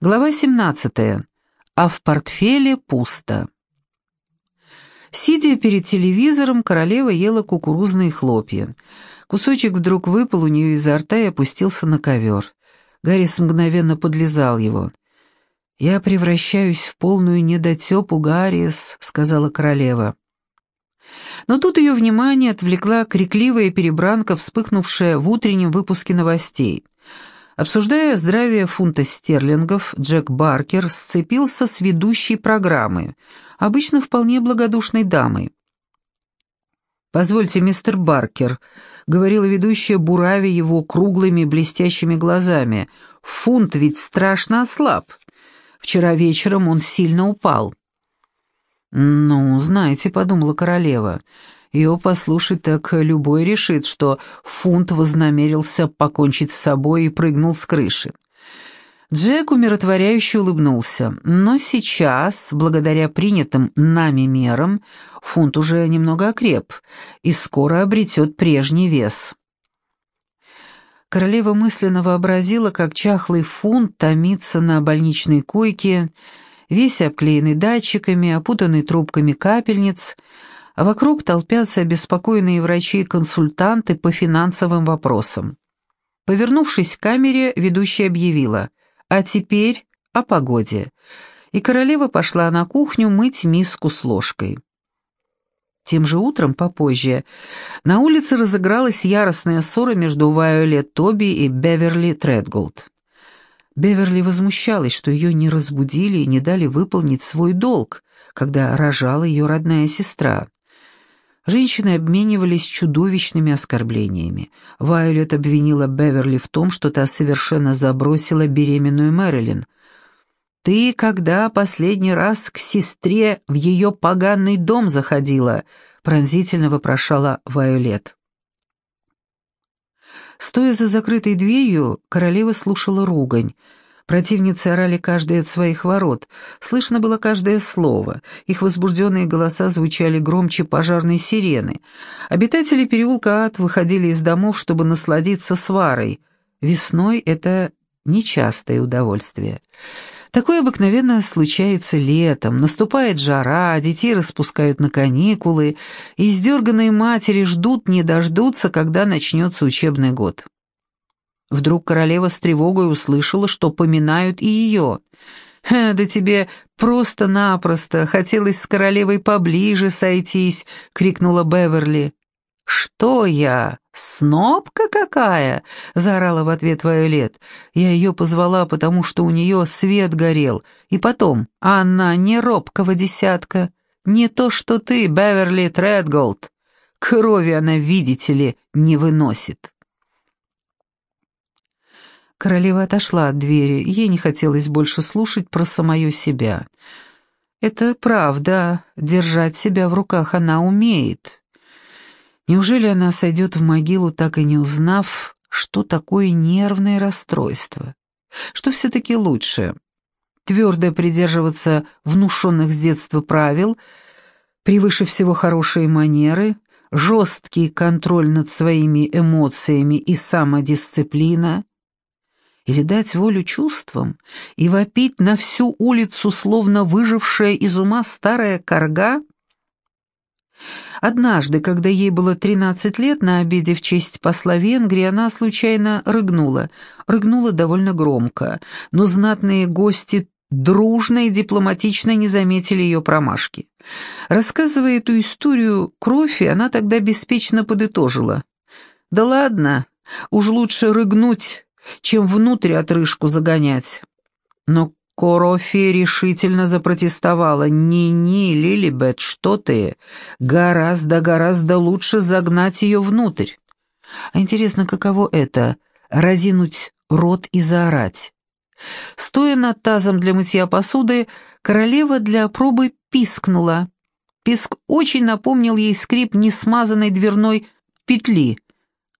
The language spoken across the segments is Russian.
Глава 17. А в портфеле пусто. Сидя перед телевизором, королева ела кукурузные хлопья. Кусочек вдруг выпал у нее изо рта и опустился на ковер. Гаррис мгновенно подлезал его. «Я превращаюсь в полную недотепу, Гаррис», — сказала королева. Но тут ее внимание отвлекла крикливая перебранка, вспыхнувшая в утреннем выпуске новостей — Обсуждая здравие фунта стерлингов, Джек Баркер сцепился с ведущей программы, обычно вполне благодушной дамой. «Позвольте, мистер Баркер», — говорила ведущая, буравя его круглыми блестящими глазами, — «фунт ведь страшно ослаб. Вчера вечером он сильно упал». «Ну, знаете», — подумала королева, — ее послушать, так любой решит, что фунт вознамерился покончить с собой и прыгнул с крыши. Джек умиротворяюще улыбнулся, но сейчас, благодаря принятым нами мерам, фунт уже немного окреп и скоро обретет прежний вес. Королева мысленно вообразила, как чахлый фунт томится на больничной койке, весь обклеенный датчиками, опутанный трубками капельниц, вокруг толпятся обеспокоенные врачи и консультанты по финансовым вопросам. Повернувшись к камере, ведущая объявила «А теперь о погоде», и королева пошла на кухню мыть миску с ложкой. Тем же утром, попозже, на улице разыгралась яростная ссора между Вайолет Тоби и Беверли Тредголд. Беверли возмущалась, что ее не разбудили и не дали выполнить свой долг, когда рожала ее родная сестра. Женщины обменивались чудовищными оскорблениями. Вайолет обвинила Беверли в том, что та совершенно забросила беременную Мэрилин. «Ты когда последний раз к сестре в ее поганый дом заходила?» — пронзительно вопрошала Вайолет. Стоя за закрытой дверью, королева слушала ругань — Противницы орали каждый от своих ворот. Слышно было каждое слово. Их возбужденные голоса звучали громче пожарной сирены. Обитатели переулка Ад выходили из домов, чтобы насладиться сварой. Весной это нечастое удовольствие. Такое обыкновенно случается летом. Наступает жара, детей распускают на каникулы, и издерганные матери ждут, не дождутся, когда начнется учебный год. Вдруг королева с тревогой услышала, что поминают и ее. «Да тебе просто-напросто хотелось с королевой поближе сойтись!» — крикнула Беверли. «Что я? Снопка какая?» — заорала в ответ Вайолет. Я ее позвала, потому что у нее свет горел. И потом, она не робкого десятка. Не то что ты, Беверли Тредголд. Крови она, видите ли, не выносит. Королева отошла от двери, ей не хотелось больше слушать про самое себя. Это правда, держать себя в руках она умеет. Неужели она сойдет в могилу, так и не узнав, что такое нервное расстройство? Что все-таки лучше? Твердо придерживаться внушенных с детства правил, превыше всего хорошие манеры, жесткий контроль над своими эмоциями и самодисциплина, или дать волю чувствам и вопить на всю улицу, словно выжившая из ума старая корга? Однажды, когда ей было 13 лет, на обеде в честь посла Венгрии, она случайно рыгнула. Рыгнула довольно громко, но знатные гости дружно и дипломатично не заметили ее промашки. Рассказывая эту историю крови, она тогда беспечно подытожила. «Да ладно, уж лучше рыгнуть, чем внутрь отрыжку загонять. Но Корофи решительно запротестовала. «Не-не, Лилибет, что ты? Гораздо-гораздо лучше загнать ее внутрь». А интересно, каково это — разинуть рот и заорать? Стоя над тазом для мытья посуды, королева для пробы пискнула. Писк очень напомнил ей скрип несмазанной дверной петли —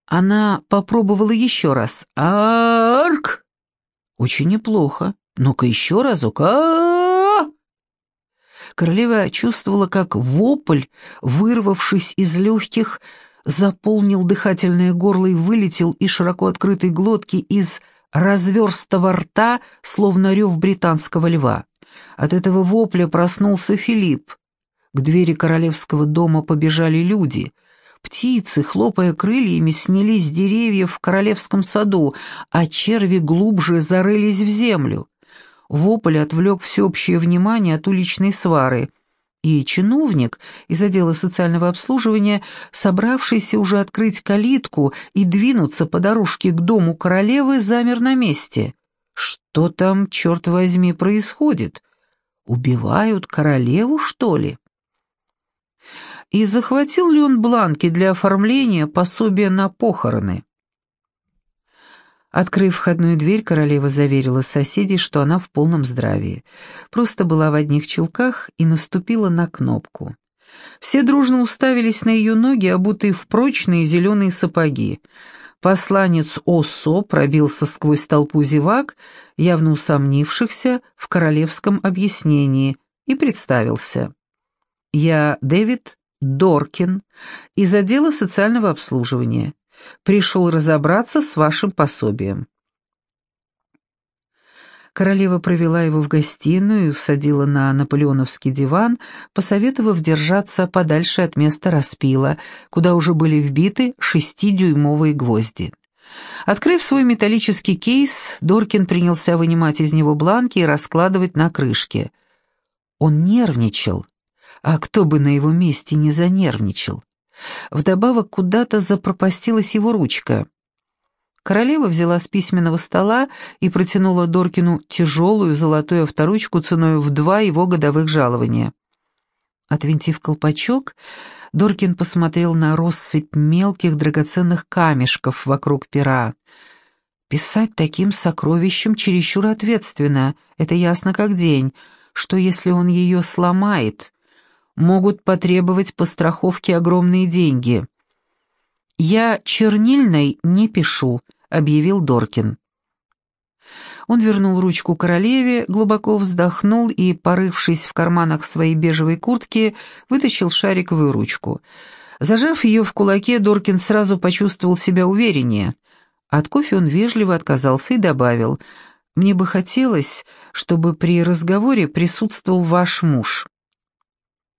она попробовала еще раз. «Арк!» «Очень неплохо. Ну-ка еще разок. а Королева чувствовала, как вопль, вырвавшись из легких, заполнил дыхательное горло и вылетел из широко открытой глотки из разверстого рта, словно рев британского льва. От этого вопля проснулся Филипп. К двери королевского дома побежали люди. Птицы, хлопая крыльями, снялись с деревьев в королевском саду, а черви глубже зарылись в землю. Вопль отвлек всеобщее внимание от уличной свары — и чиновник из отдела социального обслуживания, собравшийся уже открыть калитку и двинуться по дорожке к дому королевы, замер на месте. Что там, черт возьми, происходит? Убивают королеву, что ли? И захватил ли он бланки для оформления пособия на похороны? Открыв входную дверь, королева заверила соседей, что она в полном здравии. Просто была в одних чулках и наступила на кнопку. Все дружно уставились на ее ноги, обутые в прочные зеленые сапоги. Посланец Оссо пробился сквозь толпу зевак, явно усомнившихся в королевском объяснении, и представился. «Я Дэвид Доркин из отдела социального обслуживания. Пришел разобраться с вашим пособием». Королева провела его в гостиную и усадила на наполеоновский диван, посоветовав держаться подальше от места распила, куда уже были вбиты шестидюймовые гвозди. Открыв свой металлический кейс, Доркин принялся вынимать из него бланки и раскладывать на крышке. Он нервничал, а кто бы на его месте не занервничал. Вдобавок куда-то запропастилась его ручка. Королева взяла с письменного стола и протянула Доркину тяжелую золотую авторучку ценой в два его годовых жалования. Отвинтив колпачок, Доркин посмотрел на россыпь мелких драгоценных камешков вокруг пера. Писать таким сокровищем чересчур ответственно, это ясно как день. Что если он ее сломает? Могут потребовать по страховке огромные деньги. «Я чернильной не пишу», — объявил Доркин. Он вернул ручку королеве, глубоко вздохнул и, порывшись в карманах своей бежевой куртки, вытащил шариковую ручку. Зажав ее в кулаке, Доркин сразу почувствовал себя увереннее. От кофе он вежливо отказался и добавил, «Мне бы хотелось, чтобы при разговоре присутствовал ваш муж».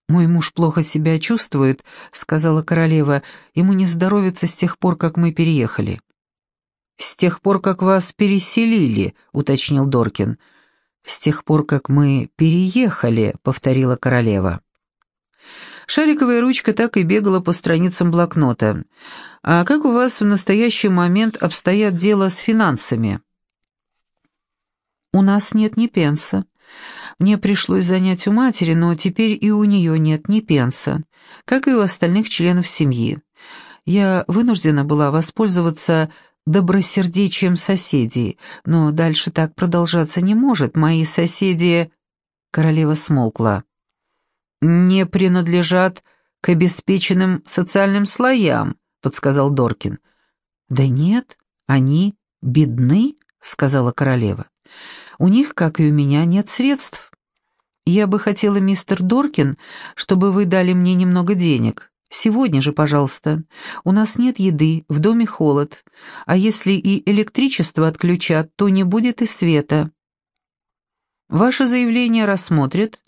«Мой муж плохо себя чувствует», — сказала королева. «Ему не здоровится с тех пор, как мы переехали». «С тех пор, как вас переселили», — уточнил Доркин. «С тех пор, как мы переехали», — повторила королева. Шариковая ручка так и бегала по страницам блокнота. «А как у вас в настоящий момент обстоят дела с финансами?» «У нас нет ни пенса. Мне пришлось занять у матери, но теперь и у нее нет ни пенса, как и у остальных членов семьи. Я вынуждена была воспользоваться добросердечием соседей, но дальше так продолжаться не может. Мои соседи...» Королева смолкла. «Не принадлежат к обеспеченным социальным слоям», — подсказал Доркин. «Да нет, они бедны», — сказала королева. «У них, как и у меня, нет средств. «Я бы хотела, мистер Доркин, чтобы вы дали мне немного денег. Сегодня же, пожалуйста. У нас нет еды, в доме холод. А если и электричество отключат, то не будет и света». Ваше заявление рассмотрят,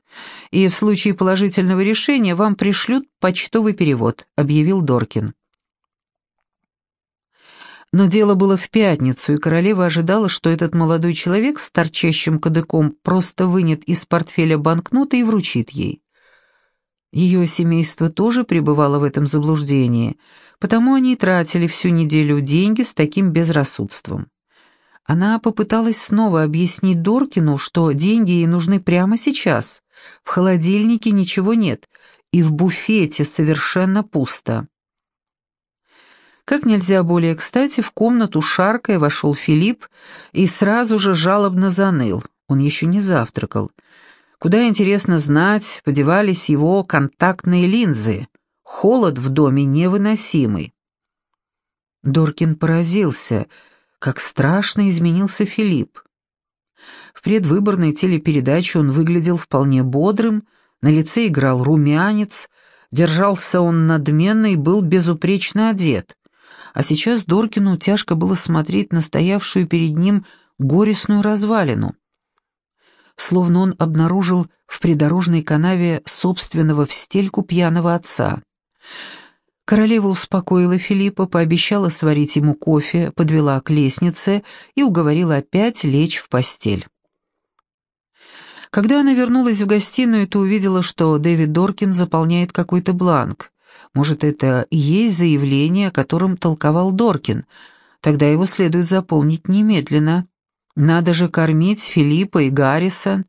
и в случае положительного решения вам пришлют почтовый перевод», — объявил Доркин. Но дело было в пятницу, и королева ожидала, что этот молодой человек с торчащим кадыком просто вынет из портфеля банкноты и вручит ей. Ее семейство тоже пребывало в этом заблуждении, потому они тратили всю неделю деньги с таким безрассудством. Она попыталась снова объяснить Доркину, что деньги ей нужны прямо сейчас. В холодильнике ничего нет, и в буфете совершенно пусто. Как нельзя более кстати, в комнату шаркая вошел Филипп и сразу же жалобно заныл. Он еще не завтракал. Куда, интересно знать, подевались его контактные линзы. Холод в доме невыносимый. Доркин поразился, как страшно изменился Филипп. В предвыборной телепередаче он выглядел вполне бодрым, на лице играл румянец, держался он надменно и был безупречно одет а сейчас Доркину тяжко было смотреть на стоявшую перед ним горестную развалину. Словно он обнаружил в придорожной канаве собственного в стельку пьяного отца. Королева успокоила Филиппа, пообещала сварить ему кофе, подвела к лестнице и уговорила опять лечь в постель. Когда она вернулась в гостиную, то увидела, что Дэвид Доркин заполняет какой-то бланк. Может, это и есть заявление, о котором толковал Доркин. Тогда его следует заполнить немедленно. Надо же кормить Филиппа и Гарриса.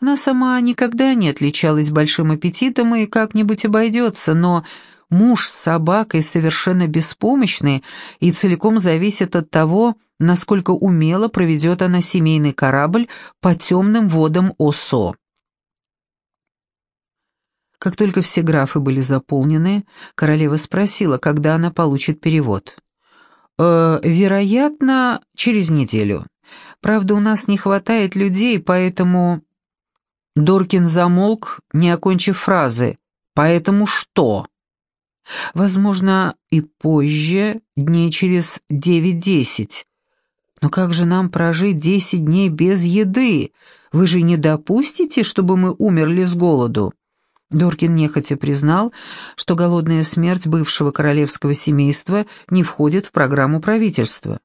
Она сама никогда не отличалась большим аппетитом и как-нибудь обойдется, но муж с собакой совершенно беспомощный и целиком зависит от того, насколько умело проведет она семейный корабль по темным водам Осо. Как только все графы были заполнены, королева спросила, когда она получит перевод. «Э, «Вероятно, через неделю. Правда, у нас не хватает людей, поэтому...» Доркин замолк, не окончив фразы. «Поэтому что?» «Возможно, и позже, дней через девять-десять. Но как же нам прожить десять дней без еды? Вы же не допустите, чтобы мы умерли с голоду?» Доркин нехотя признал, что голодная смерть бывшего королевского семейства не входит в программу правительства.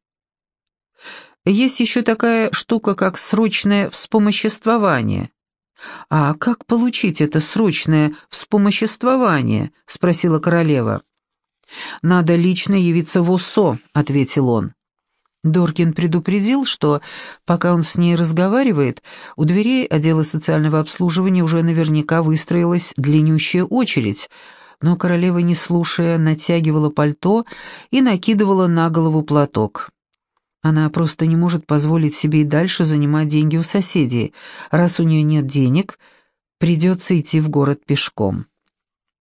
Есть еще такая штука, как срочное вспомоществование. «А как получить это срочное вспомоществование?» — спросила королева. «Надо лично явиться в УСО», — ответил он. Доркин предупредил, что, пока он с ней разговаривает, у дверей отдела социального обслуживания уже наверняка выстроилась длиннющая очередь, но королева, не слушая, натягивала пальто и накидывала на голову платок. Она просто не может позволить себе и дальше занимать деньги у соседей. Раз у нее нет денег, придется идти в город пешком.